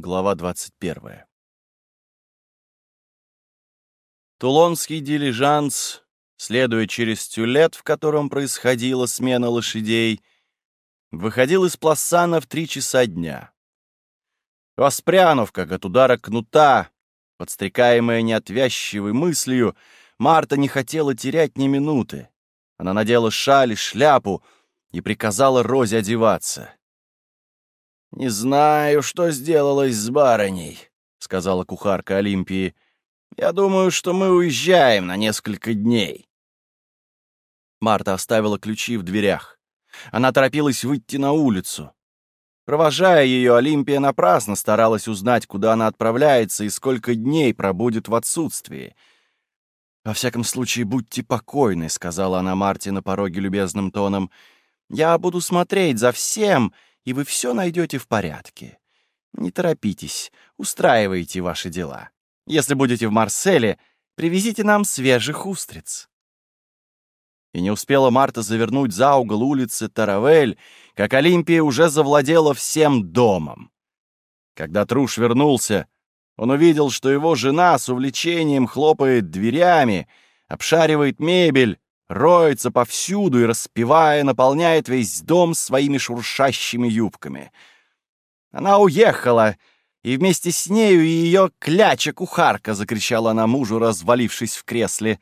Глава 21. Тулонский дилижанс, следуя через тюлет, в котором происходила смена лошадей, выходил из Пласана в три часа дня. Воспрянув, как от удара кнута, подстрекаемая неотвязчивой мыслью, Марта не хотела терять ни минуты. Она надела шаль и шляпу и приказала Розе одеваться. «Не знаю, что сделалось с барыней», — сказала кухарка Олимпии. «Я думаю, что мы уезжаем на несколько дней». Марта оставила ключи в дверях. Она торопилась выйти на улицу. Провожая ее, Олимпия напрасно старалась узнать, куда она отправляется и сколько дней пробудет в отсутствии. «Во всяком случае, будьте покойны», — сказала она Марте на пороге любезным тоном. «Я буду смотреть за всем», — и вы все найдете в порядке. Не торопитесь, устраивайте ваши дела. Если будете в Марселе, привезите нам свежих устриц». И не успела Марта завернуть за угол улицы Таравель, как Олимпия уже завладела всем домом. Когда Труш вернулся, он увидел, что его жена с увлечением хлопает дверями, обшаривает мебель, роется повсюду и, распевая, наполняет весь дом своими шуршащими юбками. Она уехала, и вместе с нею и ее кляча-кухарка, закричала она мужу, развалившись в кресле.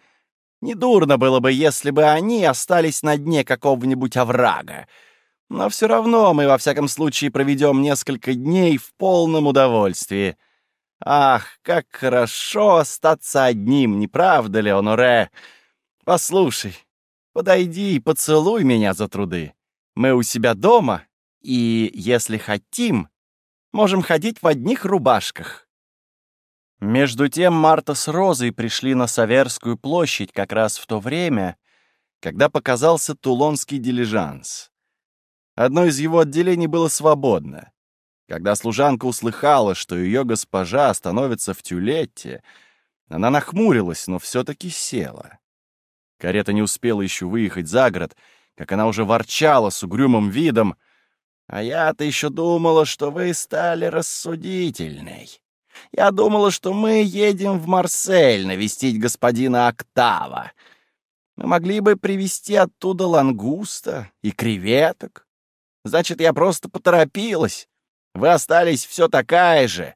Недурно было бы, если бы они остались на дне какого-нибудь оврага. Но все равно мы, во всяком случае, проведем несколько дней в полном удовольствии. Ах, как хорошо остаться одним, не правда ли, Оноре? Послушай, подойди и поцелуй меня за труды. Мы у себя дома, и, если хотим, можем ходить в одних рубашках». Между тем Марта с Розой пришли на Саверскую площадь как раз в то время, когда показался тулонский дилижанс. Одно из его отделений было свободно. Когда служанка услыхала, что ее госпожа становится в тюлете, она нахмурилась, но все-таки села. Карета не успела еще выехать за город, как она уже ворчала с угрюмым видом. «А я-то еще думала, что вы стали рассудительной. Я думала, что мы едем в Марсель навестить господина Октава. Мы могли бы привезти оттуда лангуста и креветок. Значит, я просто поторопилась. Вы остались все такая же.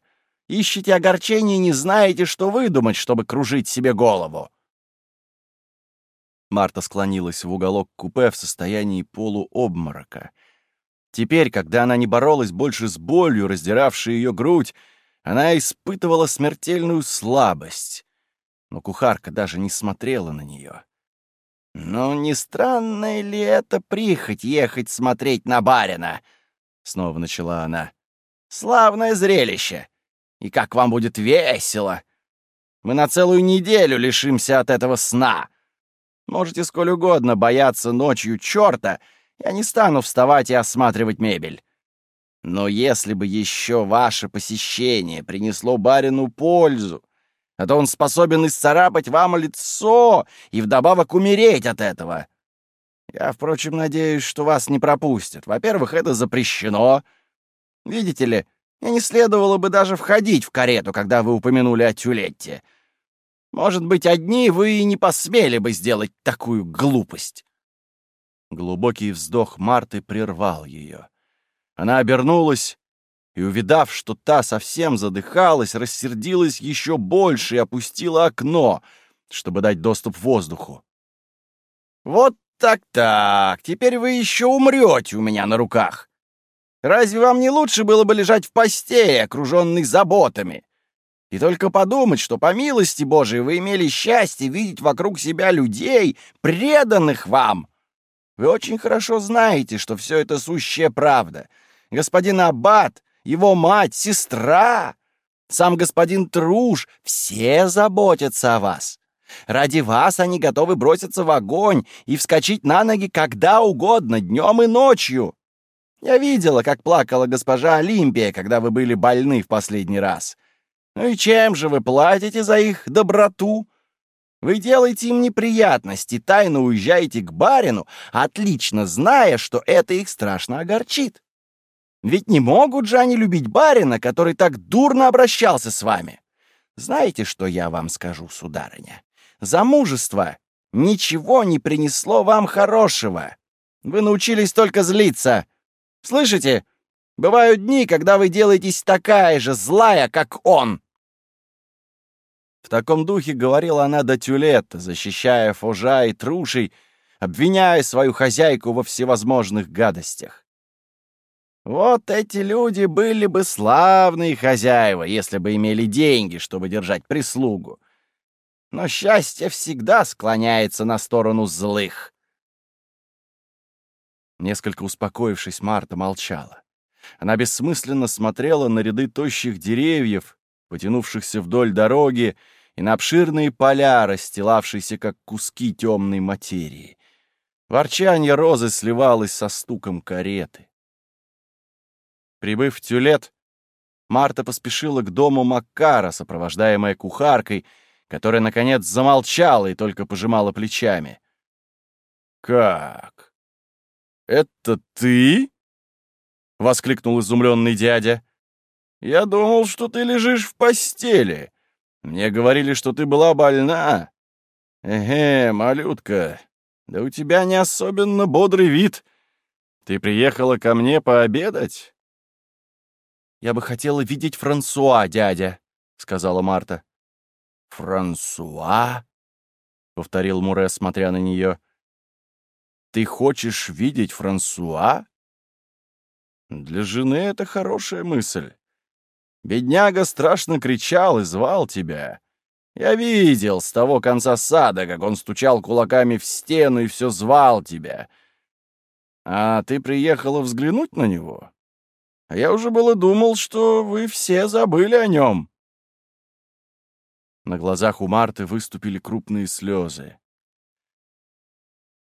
Ищете огорчение и не знаете, что выдумать, чтобы кружить себе голову. Марта склонилась в уголок купе в состоянии полуобморока. Теперь, когда она не боролась больше с болью, раздиравшей ее грудь, она испытывала смертельную слабость. Но кухарка даже не смотрела на нее. «Ну, не странная ли это прихоть ехать смотреть на барина?» — снова начала она. «Славное зрелище! И как вам будет весело! Мы на целую неделю лишимся от этого сна!» Можете сколь угодно бояться ночью черта, я не стану вставать и осматривать мебель. Но если бы еще ваше посещение принесло барину пользу, а то он способен исцарапать вам лицо и вдобавок умереть от этого. Я, впрочем, надеюсь, что вас не пропустят. Во-первых, это запрещено. Видите ли, мне не следовало бы даже входить в карету, когда вы упомянули о Тюлетте. Может быть, одни вы и не посмели бы сделать такую глупость. Глубокий вздох Марты прервал ее. Она обернулась и, увидав, что та совсем задыхалась, рассердилась еще больше и опустила окно, чтобы дать доступ воздуху. «Вот так-так, теперь вы еще умрете у меня на руках. Разве вам не лучше было бы лежать в постели, окруженный заботами? И только подумать, что по милости Божией вы имели счастье видеть вокруг себя людей, преданных вам. Вы очень хорошо знаете, что все это сущая правда. Господин Аббат, его мать, сестра, сам господин Труш — все заботятся о вас. Ради вас они готовы броситься в огонь и вскочить на ноги когда угодно, днем и ночью. Я видела, как плакала госпожа Олимпия, когда вы были больны в последний раз. Ну и чем же вы платите за их доброту? Вы делаете им неприятности, тайно уезжаете к барину, отлично зная, что это их страшно огорчит. Ведь не могут же они любить барина, который так дурно обращался с вами. Знаете, что я вам скажу, сударыня? Замужество ничего не принесло вам хорошего. Вы научились только злиться. Слышите? Бывают дни, когда вы делаетесь такая же злая, как он. В таком духе говорила она до Тюлетта, защищая Фужа и Трушей, обвиняя свою хозяйку во всевозможных гадостях. Вот эти люди были бы славные хозяева, если бы имели деньги, чтобы держать прислугу. Но счастье всегда склоняется на сторону злых. Несколько успокоившись, Марта молчала. Она бессмысленно смотрела на ряды тощих деревьев, потянувшихся вдоль дороги, и на обширные поля, расстилавшиеся как куски темной материи. Ворчанье розы сливалось со стуком кареты. Прибыв в Тюлет, Марта поспешила к дому Маккара, сопровождаемая кухаркой, которая, наконец, замолчала и только пожимала плечами. «Как? Это ты?» — воскликнул изумленный дядя. «Я думал, что ты лежишь в постели. Мне говорили, что ты была больна. Эге, малютка, да у тебя не особенно бодрый вид. Ты приехала ко мне пообедать?» «Я бы хотела видеть Франсуа, дядя», — сказала Марта. «Франсуа?» — повторил Муре, смотря на нее. «Ты хочешь видеть Франсуа?» «Для жены это хорошая мысль. Бедняга страшно кричал и звал тебя. Я видел с того конца сада, как он стучал кулаками в стену и все звал тебя. А ты приехала взглянуть на него? А я уже было думал, что вы все забыли о нем». На глазах у Марты выступили крупные слезы.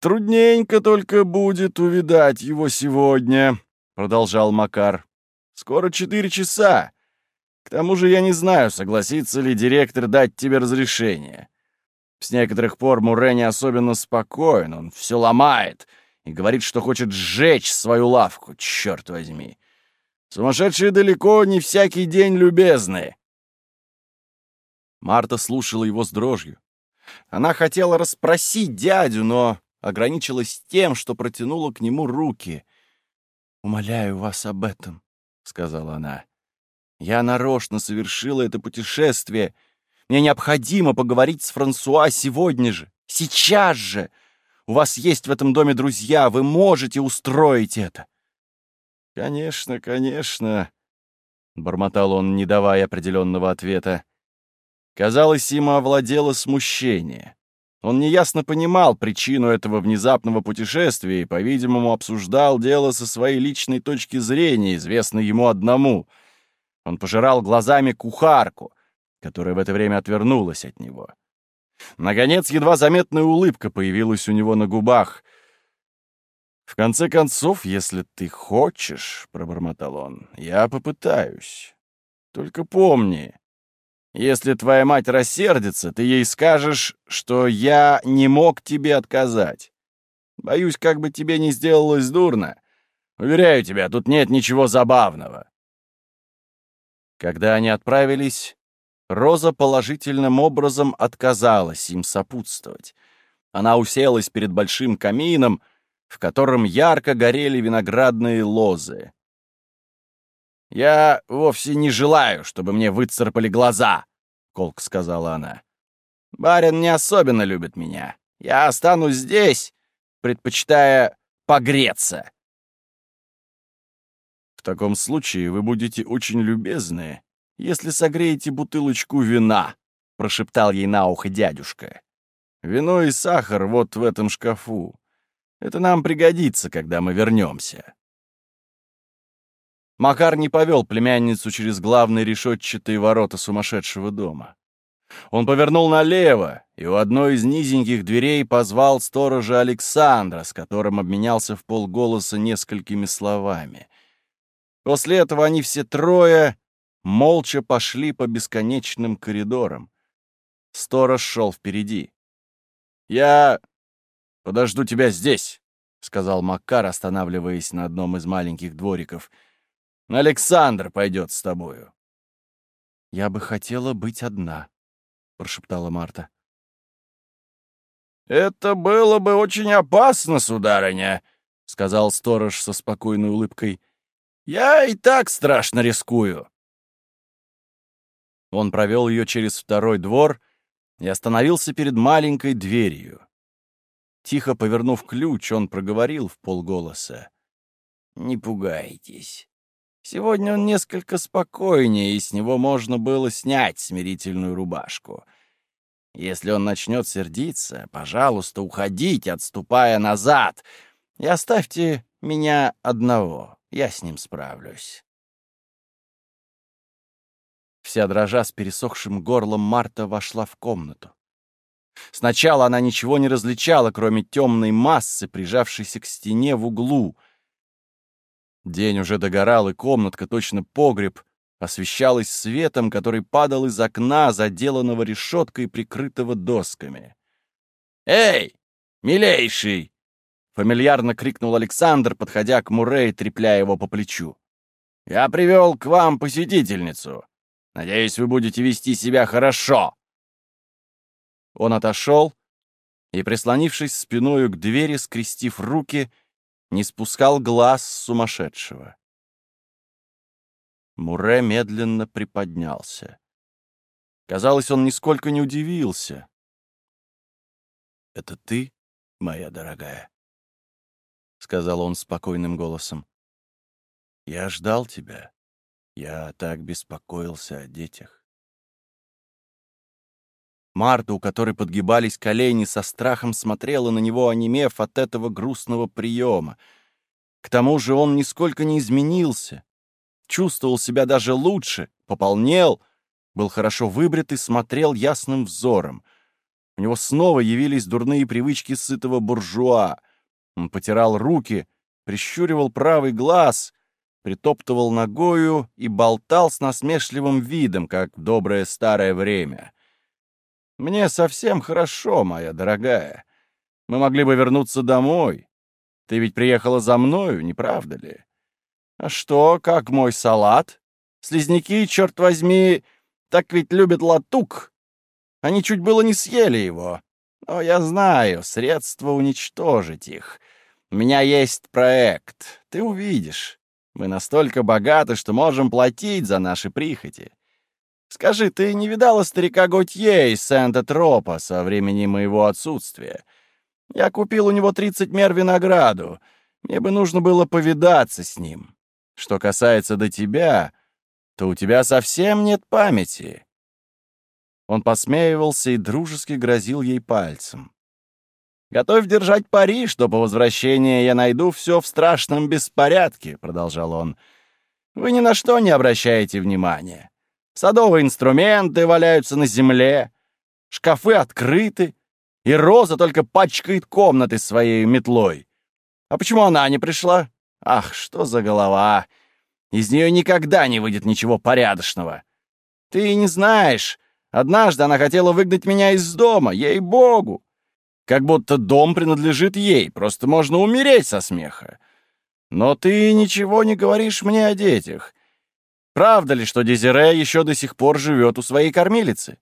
«Трудненько только будет увидать его сегодня», — продолжал Макар. «Скоро четыре часа. К тому же я не знаю, согласится ли директор дать тебе разрешение. С некоторых пор Муре не особенно спокоен, он все ломает и говорит, что хочет сжечь свою лавку, черт возьми. Сумасшедшие далеко не всякий день любезны. Марта слушала его с дрожью. Она хотела расспросить дядю, но ограничилась тем, что протянула к нему руки. «Умоляю вас об этом», — сказала она. «Я нарочно совершила это путешествие. Мне необходимо поговорить с Франсуа сегодня же, сейчас же. У вас есть в этом доме друзья, вы можете устроить это». «Конечно, конечно», — бормотал он, не давая определенного ответа. Казалось, им овладело смущение. Он неясно понимал причину этого внезапного путешествия и, по-видимому, обсуждал дело со своей личной точки зрения, известной ему одному. Он пожирал глазами кухарку, которая в это время отвернулась от него. Наконец, едва заметная улыбка появилась у него на губах. «В конце концов, если ты хочешь, — пробормотал он, — я попытаюсь. Только помни, если твоя мать рассердится, ты ей скажешь, что я не мог тебе отказать. Боюсь, как бы тебе не сделалось дурно. Уверяю тебя, тут нет ничего забавного». Когда они отправились, Роза положительным образом отказалась им сопутствовать. Она уселась перед большим камином, в котором ярко горели виноградные лозы. «Я вовсе не желаю, чтобы мне выцарапали глаза», — колк сказала она. «Барин не особенно любит меня. Я останусь здесь, предпочитая погреться». «В таком случае вы будете очень любезны, если согреете бутылочку вина», — прошептал ей на ухо дядюшка. «Вино и сахар вот в этом шкафу. Это нам пригодится, когда мы вернемся». Макар не повел племянницу через главные решетчатые ворота сумасшедшего дома. Он повернул налево и у одной из низеньких дверей позвал сторожа Александра, с которым обменялся в полголоса несколькими словами. После этого они все трое молча пошли по бесконечным коридорам. Сторож шел впереди. «Я подожду тебя здесь», — сказал Макар, останавливаясь на одном из маленьких двориков — Александр пойдет с тобою». «Я бы хотела быть одна», — прошептала Марта. «Это было бы очень опасно, сударыня», — сказал сторож со спокойной улыбкой. «Я и так страшно рискую». Он провел ее через второй двор и остановился перед маленькой дверью. Тихо повернув ключ, он проговорил в полголоса. «Не пугайтесь. Сегодня он несколько спокойнее, и с него можно было снять смирительную рубашку. Если он начнет сердиться, пожалуйста, уходите, отступая назад, и оставьте меня одного. Я с ним справлюсь». Вся дрожа с пересохшим горлом Марта вошла в комнату. Сначала она ничего не различала, кроме темной массы, прижавшейся к стене в углу. День уже догорал, и комнатка, точно погреб, освещалась светом, который падал из окна, заделанного решеткой, прикрытого досками. «Эй, милейший!» — фамильярно крикнул Александр, подходя к Мурре и трепляя его по плечу. «Я привел к вам посетительницу. Надеюсь, вы будете вести себя хорошо». Он отошел и, прислонившись спиною к двери, скрестив руки, не спускал глаз сумасшедшего. Муре медленно приподнялся. Казалось, он нисколько не удивился. «Это ты, моя дорогая?» — сказал он спокойным голосом. «Я ждал тебя. Я так беспокоился о детях. Марта, у которой подгибались колени, со страхом смотрела на него, онемев от этого грустного приема. К тому же он нисколько не изменился. Чувствовал себя даже лучше, пополнел, был хорошо выбрит и смотрел ясным взором. У него снова явились дурные привычки сытого буржуа. Он потирал руки, прищуривал правый глаз, притоптывал ногою и болтал с насмешливым видом, как в доброе старое время. «Мне совсем хорошо, моя дорогая. Мы могли бы вернуться домой. Ты ведь приехала за мною, не правда ли? А что, как мой салат? Слизняки, черт возьми, так ведь любят латук. Они чуть было не съели его. Но я знаю, средства уничтожить их. У меня есть проект, ты увидишь. Мы настолько богаты, что можем платить за наши прихоти. Скажи, ты не видала старика Готье из Сента-Тропа со времени моего отсутствия? Я купил у него 30 мер винограду. Мне бы нужно было повидаться с ним. Что касается до тебя, то у тебя совсем нет памяти». Он посмеивался и дружески грозил ей пальцем. «Готовь держать пари, что по возвращении я найду все в страшном беспорядке», — продолжал он. «Вы ни на что не обращаете внимания. Садовые инструменты валяются на земле, шкафы открыты, и Роза только пачкает комнаты своей метлой. А почему она не пришла? Ах, что за голова! Из нее никогда не выйдет ничего порядочного. Ты не знаешь, однажды она хотела выгнать меня из дома, ей-богу. Как будто дом принадлежит ей, просто можно умереть со смеха. Но ты ничего не говоришь мне о детях. Правда ли, что Дезире еще до сих пор живет у своей кормилицы?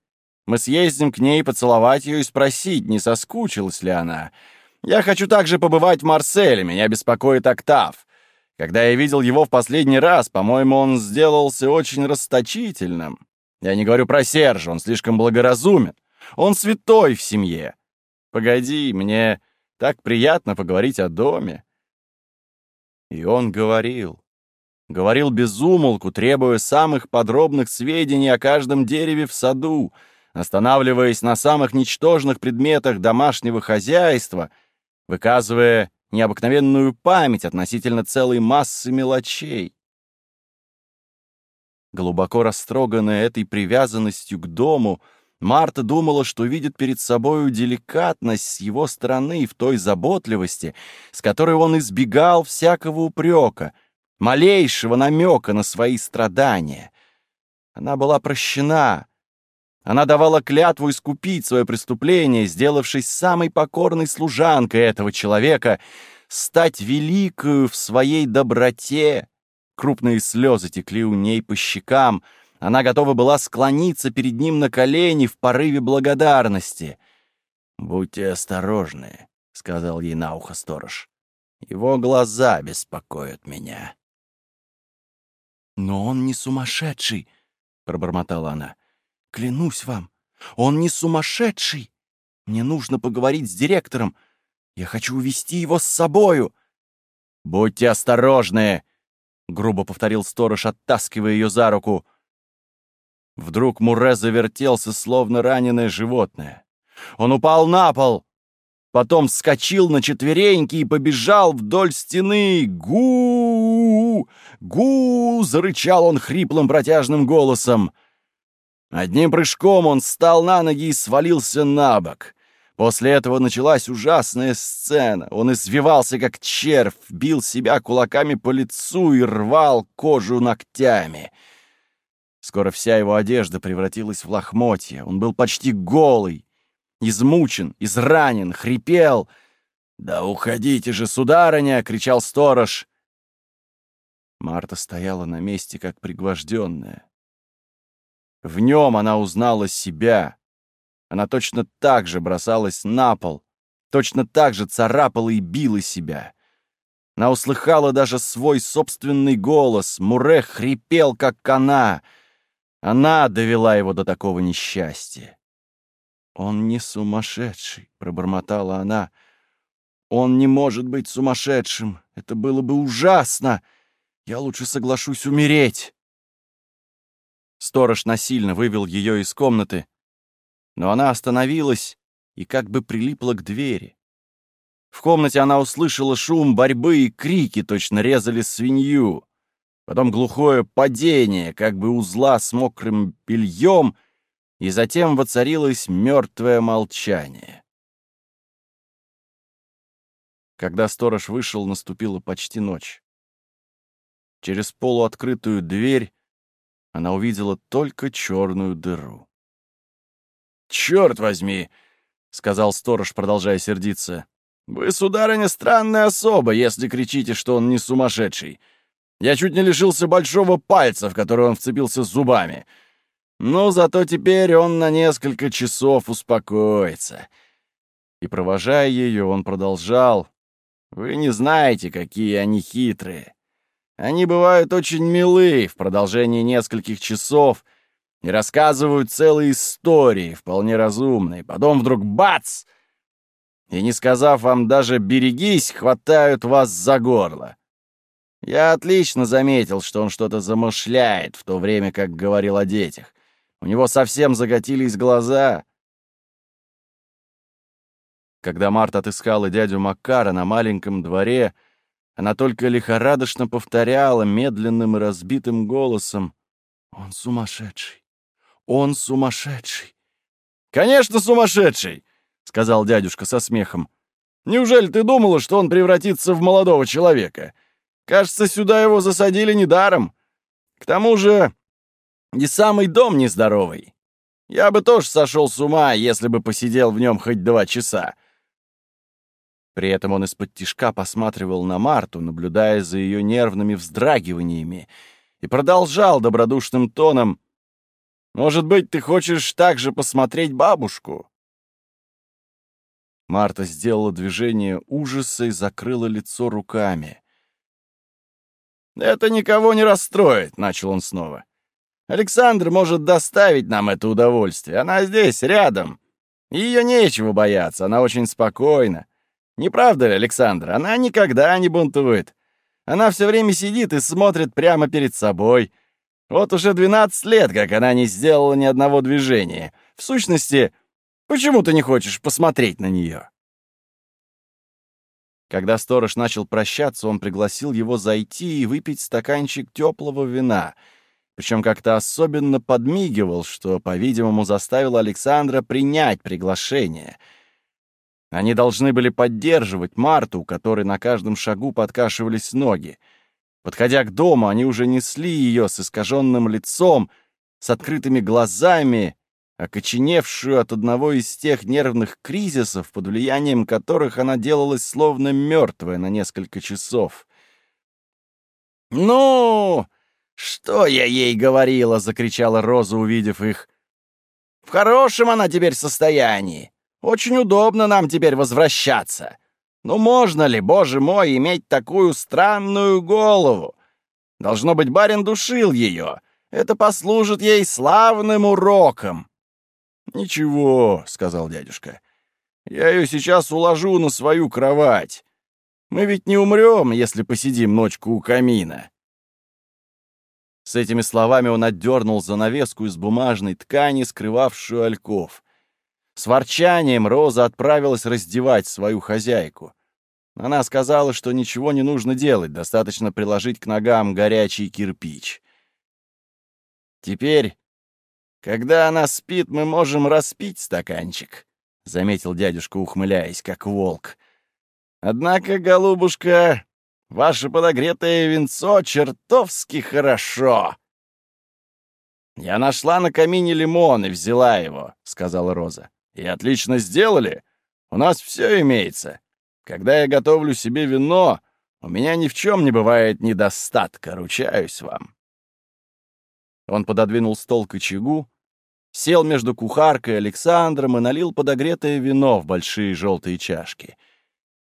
Мы съездим к ней поцеловать ее и спросить, не соскучилась ли она. Я хочу также побывать в Марселе, меня беспокоит Октав. Когда я видел его в последний раз, по-моему, он сделался очень расточительным. Я не говорю про Сержа, он слишком благоразумен. Он святой в семье. Погоди, мне так приятно поговорить о доме. И он говорил. Говорил без умолку, требуя самых подробных сведений о каждом дереве в саду, останавливаясь на самых ничтожных предметах домашнего хозяйства, выказывая необыкновенную память относительно целой массы мелочей. Глубоко растроганная этой привязанностью к дому, Марта думала, что видит перед собою деликатность с его стороны в той заботливости, с которой он избегал всякого упрека, малейшего намека на свои страдания. Она была прощена. Она давала клятву искупить свое преступление, сделавшись самой покорной служанкой этого человека, стать великою в своей доброте, Крупные слезы текли у ней по щекам. Она готова была склониться перед ним на колени в порыве благодарности. «Будьте осторожны», — сказал ей на ухо сторож. «Его глаза беспокоят меня». «Но он не сумасшедший», — пробормотала она. «Клянусь вам, он не сумасшедший. Мне нужно поговорить с директором. Я хочу увести его с собою». «Будьте осторожны!» — грубо повторил сторож, оттаскивая ее за руку. Вдруг Муре завертелся, словно раненое животное. Он упал на пол, потом вскочил на четвереньки и побежал вдоль стены. гу гу зарычал он хриплым протяжным голосом. Одним прыжком он встал на ноги и свалился на бок. После этого началась ужасная сцена. Он извивался, как червь, бил себя кулаками по лицу и рвал кожу ногтями. Скоро вся его одежда превратилась в лохмотья. Он был почти голый, измучен, изранен, хрипел. «Да уходите же, сударыня!» — кричал сторож. Марта стояла на месте, как пригвожденная. В нем она узнала себя, она точно так же бросалась на пол, точно так же царапала и била себя. Она услыхала даже свой собственный голос. Муре хрипел, как она. Она довела его до такого несчастья. «Он не сумасшедший», — пробормотала она. «Он не может быть сумасшедшим. Это было бы ужасно. Я лучше соглашусь умереть». Сторож насильно вывел ее из комнаты но она остановилась и как бы прилипла к двери. В комнате она услышала шум борьбы и крики, точно резали свинью. Потом глухое падение, как бы узла с мокрым бельем, и затем воцарилось мертвое молчание. Когда сторож вышел, наступила почти ночь. Через полуоткрытую дверь она увидела только черную дыру. «Черт возьми!» — сказал сторож, продолжая сердиться. «Вы, сударыня, странная особа, если кричите, что он не сумасшедший. Я чуть не лишился большого пальца, в который он вцепился зубами. Но зато теперь он на несколько часов успокоится». И, провожая ее, он продолжал. «Вы не знаете, какие они хитрые. Они бывают очень милы в продолжении нескольких часов, и рассказывают целые истории, вполне разумные. Потом вдруг бац! И не сказав вам даже «берегись», хватают вас за горло. Я отлично заметил, что он что-то замышляет, в то время как говорил о детях. У него совсем заготились глаза. Когда Марта отыскала дядю Макара на маленьком дворе, она только лихорадочно повторяла медленным и разбитым голосом «Он сумасшедший! Он сумасшедший. «Конечно, сумасшедший!» — сказал дядюшка со смехом. «Неужели ты думала, что он превратится в молодого человека? Кажется, сюда его засадили недаром. К тому же и самый дом нездоровый. Я бы тоже сошел с ума, если бы посидел в нем хоть два часа». При этом он из-под тишка посматривал на Марту, наблюдая за ее нервными вздрагиваниями, и продолжал добродушным тоном — может быть, ты хочешь также посмотреть бабушку?» Марта сделала движение ужаса и закрыла лицо руками. «Это никого не расстроит», — начал он снова. «Александр может доставить нам это удовольствие. Она здесь, рядом. Ее нечего бояться, она очень спокойна. Не правда ли, Александр? Она никогда не бунтует. Она все время сидит и смотрит прямо перед собой». Вот уже 12 лет, как она не сделала ни одного движения. В сущности, почему ты не хочешь посмотреть на нее?» Когда сторож начал прощаться, он пригласил его зайти и выпить стаканчик теплого вина, причем как-то особенно подмигивал, что, по-видимому, заставил Александра принять приглашение. Они должны были поддерживать Марту, у которой на каждом шагу подкашивались ноги. Подходя к дому, они уже несли ее с искаженным лицом, с открытыми глазами, окоченевшую от одного из тех нервных кризисов, под влиянием которых она делалась словно мертвая на несколько часов. «Ну, что я ей говорила?» — закричала Роза, увидев их. «В хорошем она теперь состоянии. Очень удобно нам теперь возвращаться. Ну можно ли, боже мой, иметь такую странную голову? Должно быть, барин душил ее. Это послужит ей славным уроком». «Ничего», — сказал дядюшка. «Я ее сейчас уложу на свою кровать. Мы ведь не умрем, если посидим ночку у камина». С этими словами он отдернул занавеску из бумажной ткани, скрывавшую ольков. С ворчанием Роза отправилась раздевать свою хозяйку. Она сказала, что ничего не нужно делать, достаточно приложить к ногам горячий кирпич. «Теперь, когда она спит, мы можем распить стаканчик», — заметил дядюшка, ухмыляясь, как волк. «Однако, голубушка, ваше подогретое венцо чертовски хорошо!» «Я нашла на камине лимон и взяла его», — сказала Роза. И отлично сделали. У нас все имеется. Когда я готовлю себе вино, у меня ни в чем не бывает недостатка, ручаюсь вам. Он пододвинул стол к очагу, сел между кухаркой и Александром и налил подогретое вино в большие желтые чашки.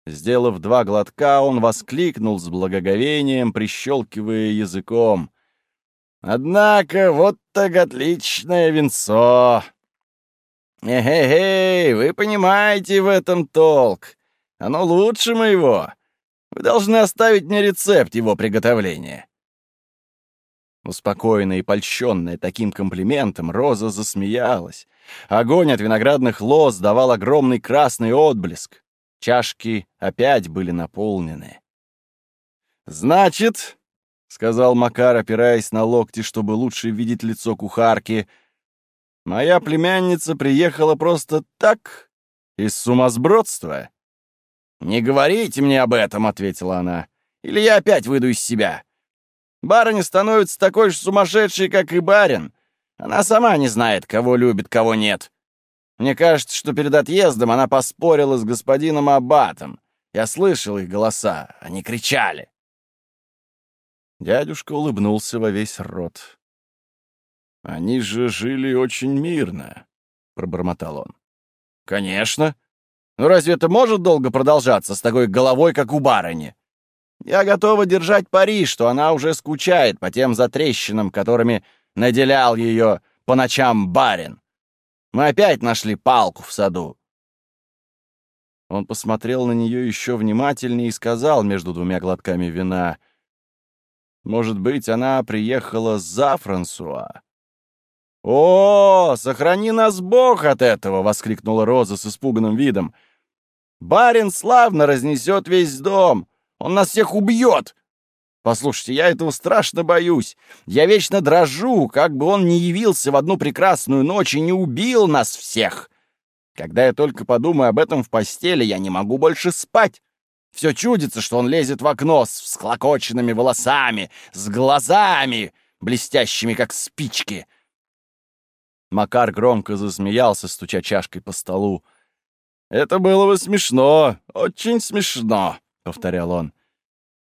Сделав два глотка, он воскликнул с благоговением, прищелкивая языком. «Однако вот так отличное венцо! «Эй-эй, вы понимаете в этом толк. Оно лучше моего. Вы должны оставить мне рецепт его приготовления». Успокоенная и польщенная таким комплиментом, Роза засмеялась. Огонь от виноградных лоз давал огромный красный отблеск. Чашки опять были наполнены. «Значит, — сказал Макар, опираясь на локти, чтобы лучше видеть лицо кухарки, — Моя племянница приехала просто так, из сумасбродства. «Не говорите мне об этом», — ответила она, — «или я опять выйду из себя. Барыня становится такой же сумасшедшей, как и барин. Она сама не знает, кого любит, кого нет. Мне кажется, что перед отъездом она поспорила с господином Аббатом. Я слышал их голоса, они кричали». Дядюшка улыбнулся во весь рот. «Они же жили очень мирно», — пробормотал он. «Конечно. Но разве это может долго продолжаться с такой головой, как у барыни? Я готова держать пари, что она уже скучает по тем затрещинам, которыми наделял ее по ночам барин. Мы опять нашли палку в саду». Он посмотрел на нее еще внимательнее и сказал между двумя глотками вина, «Может быть, она приехала за Франсуа?» «О, сохрани нас Бог от этого!» — воскликнула Роза с испуганным видом. «Барин славно разнесет весь дом! Он нас всех убьет!» «Послушайте, я этого страшно боюсь. Я вечно дрожу, как бы он не явился в одну прекрасную ночь и не убил нас всех. Когда я только подумаю об этом в постели, я не могу больше спать. Все чудится, что он лезет в окно с всклокоченными волосами, с глазами, блестящими, как спички». Макар громко засмеялся, стуча чашкой по столу. «Это было бы смешно, очень смешно», — повторял он.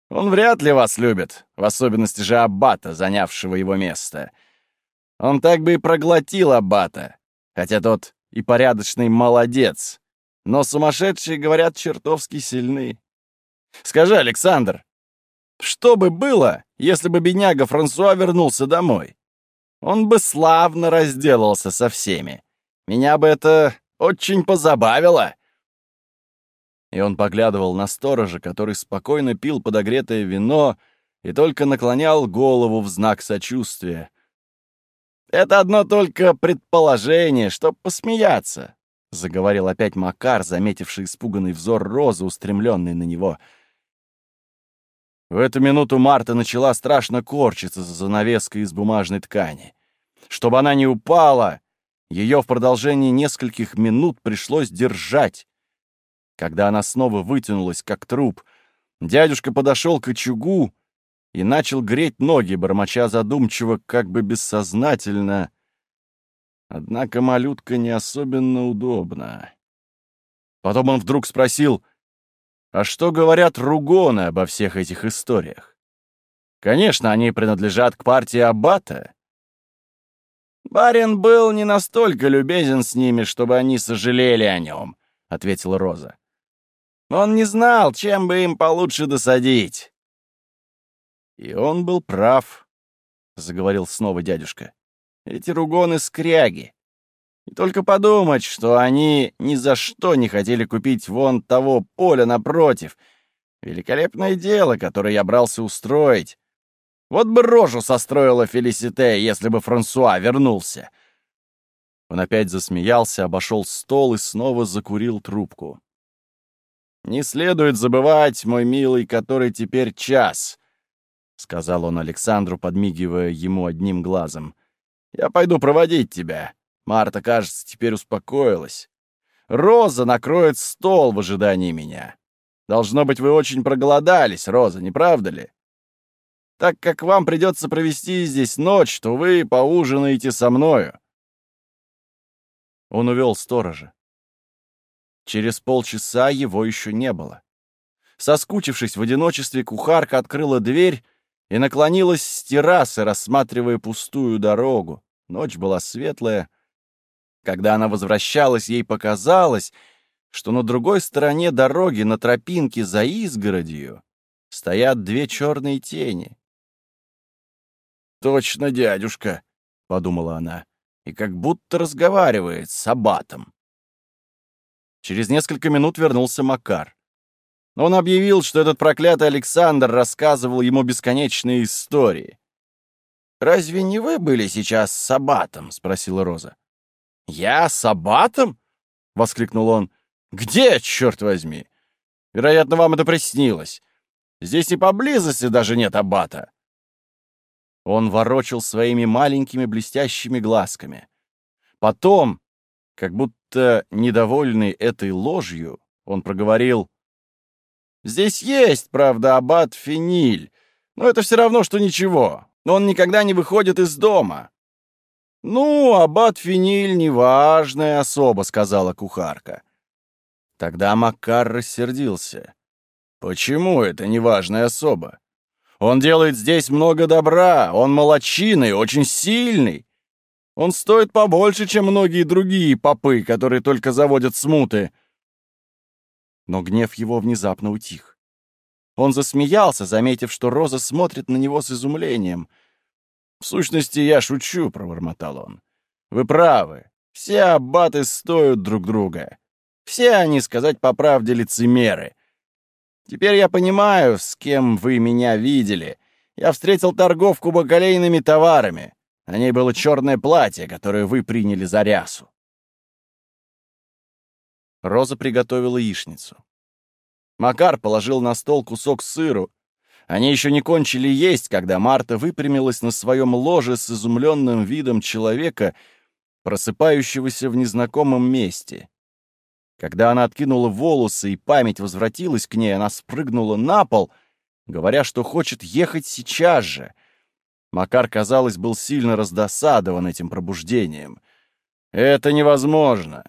«Он вряд ли вас любит, в особенности же Аббата, занявшего его место. Он так бы и проглотил Аббата, хотя тот и порядочный молодец. Но сумасшедшие, говорят, чертовски сильны. Скажи, Александр, что бы было, если бы бедняга Франсуа вернулся домой? Он бы славно разделался со всеми. Меня бы это очень позабавило. И он поглядывал на сторожа, который спокойно пил подогретое вино и только наклонял голову в знак сочувствия. «Это одно только предположение, чтоб посмеяться», — заговорил опять Макар, заметивший испуганный взор Розы, устремленный на него. В эту минуту Марта начала страшно корчиться за занавеской из бумажной ткани. Чтобы она не упала, ее в продолжении нескольких минут пришлось держать. Когда она снова вытянулась, как труп, дядюшка подошел к очагу и начал греть ноги, бормоча задумчиво, как бы бессознательно. Однако малютка не особенно удобна. Потом он вдруг спросил, а что говорят ругоны обо всех этих историях? Конечно, они принадлежат к партии Аббата. Барин был не настолько любезен с ними, чтобы они сожалели о нем, — ответила Роза. Он не знал, чем бы им получше досадить. И он был прав, — заговорил снова дядюшка. Эти ругоны скряги. И только подумать, что они ни за что не хотели купить вон того поля напротив. Великолепное дело, которое я брался устроить. Вот бы рожу состроила Фелисите, если бы Франсуа вернулся. Он опять засмеялся, обошел стол и снова закурил трубку. «Не следует забывать, мой милый, который теперь час», — сказал он Александру, подмигивая ему одним глазом. «Я пойду проводить тебя. Марта, кажется, теперь успокоилась. Роза накроет стол в ожидании меня. Должно быть, вы очень проголодались, Роза, не правда ли? Так как вам придется провести здесь ночь, то вы поужинаете со мною». Он увел сторожа. Через полчаса его еще не было. Соскучившись в одиночестве, кухарка открыла дверь и наклонилась с террасы, рассматривая пустую дорогу. Ночь была светлая. Когда она возвращалась, ей показалось, что на другой стороне дороги, на тропинке за изгородью, стоят две черные тени. «Точно дядюшка», — подумала она, — и как будто разговаривает с аббатом. Через несколько минут вернулся Макар. Он объявил, что этот проклятый Александр рассказывал ему бесконечные истории. «Разве не вы были сейчас с Аббатом?» — спросила Роза. «Я с Аббатом?» — воскликнул он. «Где, черт возьми? Вероятно, вам это приснилось. Здесь и поблизости даже нет Аббата». Он ворочил своими маленькими блестящими глазками. Потом, как будто недовольный этой ложью, он проговорил, «Здесь есть, правда, аббат Финиль, но это все равно, что ничего. Он никогда не выходит из дома». «Ну, аббат Финиль — неважная особа», — сказала кухарка. Тогда Макар рассердился. «Почему это неважная особа? Он делает здесь много добра, он молочиный, очень сильный. Он стоит побольше, чем многие другие попы, которые только заводят смуты. Но гнев его внезапно утих. Он засмеялся, заметив, что Роза смотрит на него с изумлением. «В сущности, я шучу», — пробормотал он. «Вы правы. Все аббаты стоят друг друга. Все они, сказать по правде, лицемеры. Теперь я понимаю, с кем вы меня видели. Я встретил торговку бакалейными товарами. На ней было черное платье, которое вы приняли за рясу. Роза приготовила яичницу. Макар положил на стол кусок сыру. Они еще не кончили есть, когда Марта выпрямилась на своем ложе с изумленным видом человека, просыпающегося в незнакомом месте. Когда она откинула волосы и память возвратилась к ней, она спрыгнула на пол, говоря, что хочет ехать сейчас же — Макар, казалось, был сильно раздосадован этим пробуждением. «Это невозможно.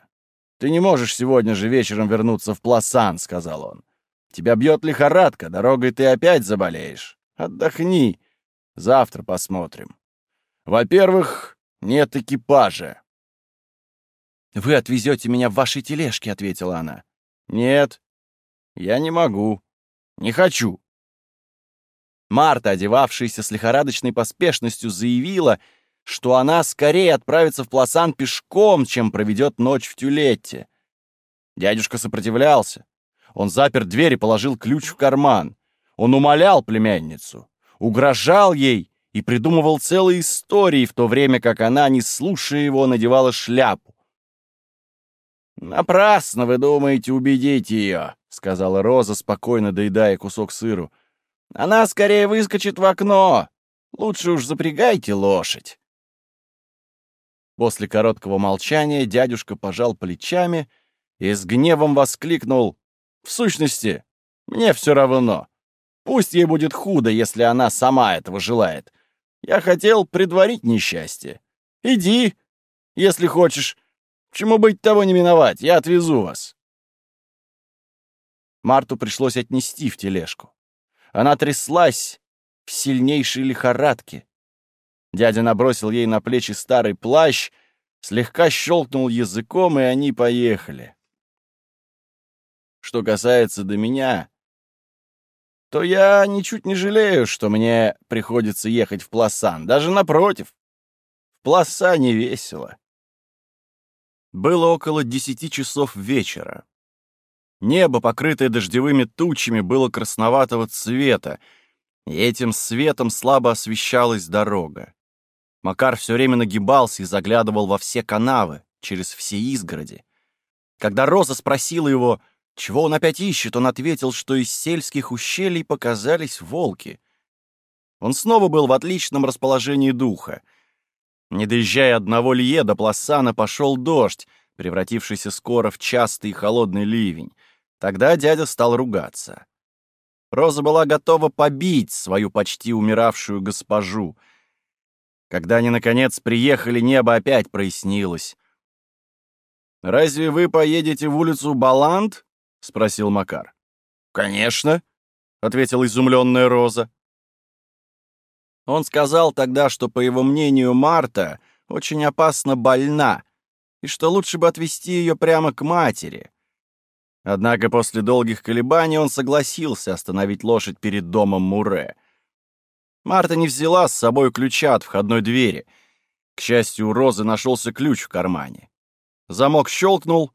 Ты не можешь сегодня же вечером вернуться в Пласан», — сказал он. «Тебя бьет лихорадка, дорогой ты опять заболеешь. Отдохни. Завтра посмотрим. Во-первых, нет экипажа». «Вы отвезете меня в вашей тележке», — ответила она. «Нет, я не могу. Не хочу. Марта, одевавшаяся с лихорадочной поспешностью, заявила, что она скорее отправится в Пласан пешком, чем проведет ночь в Тюлетте. Дядюшка сопротивлялся. Он запер дверь и положил ключ в карман. Он умолял племянницу, угрожал ей и придумывал целые истории, в то время как она, не слушая его, надевала шляпу. «Напрасно вы думаете убедить ее», — сказала Роза, спокойно доедая кусок сыру. Она скорее выскочит в окно. Лучше уж запрягайте лошадь. После короткого молчания дядюшка пожал плечами и с гневом воскликнул. «В сущности, мне все равно. Пусть ей будет худо, если она сама этого желает. Я хотел предварить несчастье. Иди, если хочешь. Чему быть того не миновать, я отвезу вас». Марту пришлось отнести в тележку. Она тряслась, в сильнейшей лихорадке. Дядя набросил ей на плечи старый плащ, слегка щелкнул языком, и они поехали. Что касается до меня, то я ничуть не жалею, что мне приходится ехать в Пласан. Даже напротив, в Пласане весело. Было около десяти часов вечера. Небо, покрытое дождевыми тучами, было красноватого цвета, и этим светом слабо освещалась дорога. Макар все время нагибался и заглядывал во все канавы, через все изгороди. Когда Роза спросила его, чего он опять ищет, он ответил, что из сельских ущелий показались волки. Он снова был в отличном расположении духа. Не доезжая одного лье до Пласана, пошел дождь, превратившийся скоро в частый и холодный ливень. Тогда дядя стал ругаться. Роза была готова побить свою почти умиравшую госпожу. Когда они, наконец, приехали, небо опять прояснилось. «Разве вы поедете в улицу Баланд?» — спросил Макар. «Конечно», — ответила изумленная Роза. Он сказал тогда, что, по его мнению, Марта очень опасно больна, и что лучше бы отвезти ее прямо к матери. Однако после долгих колебаний он согласился остановить лошадь перед домом Муре. Марта не взяла с собой ключа от входной двери. К счастью, у Розы нашелся ключ в кармане. Замок щелкнул,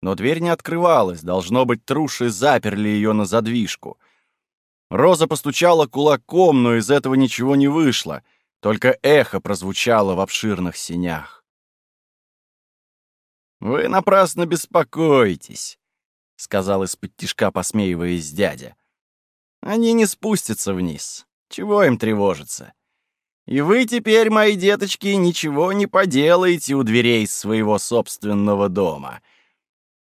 но дверь не открывалась, должно быть, труши заперли ее на задвижку. Роза постучала кулаком, но из этого ничего не вышло, только эхо прозвучало в обширных синях. «Вы напрасно беспокоитесь», — сказал из-под тишка, посмеиваясь дядя. «Они не спустятся вниз. Чего им тревожиться? И вы теперь, мои деточки, ничего не поделаете у дверей своего собственного дома.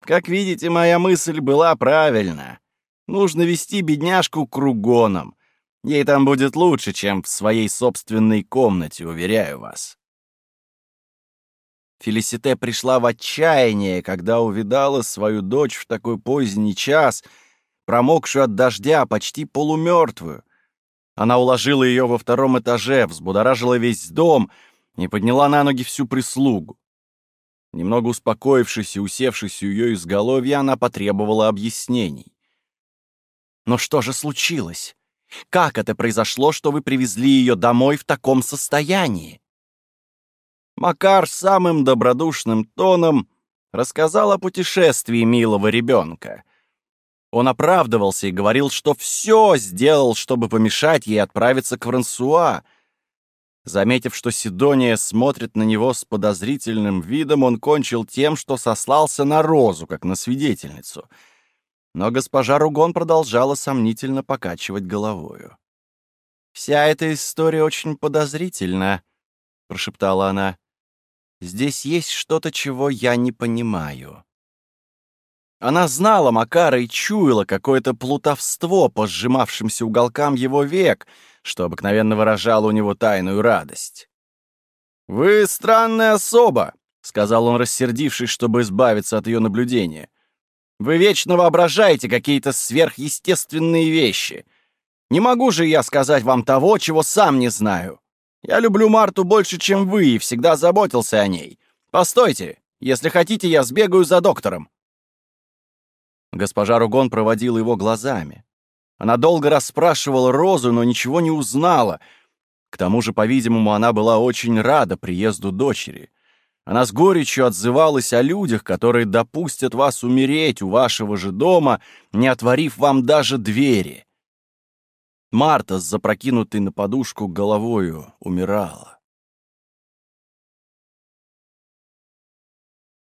Как видите, моя мысль была правильна. Нужно вести бедняжку кругоном. Ей там будет лучше, чем в своей собственной комнате, уверяю вас». Фелисите пришла в отчаяние, когда увидала свою дочь в такой поздний час, промокшую от дождя, почти полумертвую. Она уложила ее во втором этаже, взбудоражила весь дом и подняла на ноги всю прислугу. Немного успокоившись и усевшись у ее изголовья, она потребовала объяснений. «Но что же случилось? Как это произошло, что вы привезли ее домой в таком состоянии?» Макар самым добродушным тоном рассказал о путешествии милого ребенка. Он оправдывался и говорил, что все сделал, чтобы помешать ей отправиться к Франсуа. Заметив, что Сидония смотрит на него с подозрительным видом, он кончил тем, что сослался на Розу, как на свидетельницу. Но госпожа Ругон продолжала сомнительно покачивать головою. «Вся эта история очень подозрительна», — прошептала она. Здесь есть что-то, чего я не понимаю. Она знала Макара и чуяла какое-то плутовство по сжимавшимся уголкам его век, что обыкновенно выражало у него тайную радость. «Вы странная особа», — сказал он, рассердившись, чтобы избавиться от ее наблюдения. «Вы вечно воображаете какие-то сверхъестественные вещи. Не могу же я сказать вам того, чего сам не знаю. Я люблю Марту больше, чем вы, и всегда заботился о ней. Постойте, если хотите, я сбегаю за доктором». Госпожа Ругон проводила его глазами. Она долго расспрашивала Розу, но ничего не узнала. К тому же, по-видимому, она была очень рада приезду дочери. Она с горечью отзывалась о людях, которые допустят вас умереть у вашего же дома, не отворив вам даже двери. Марта с запрокинутой на подушку головою умирала.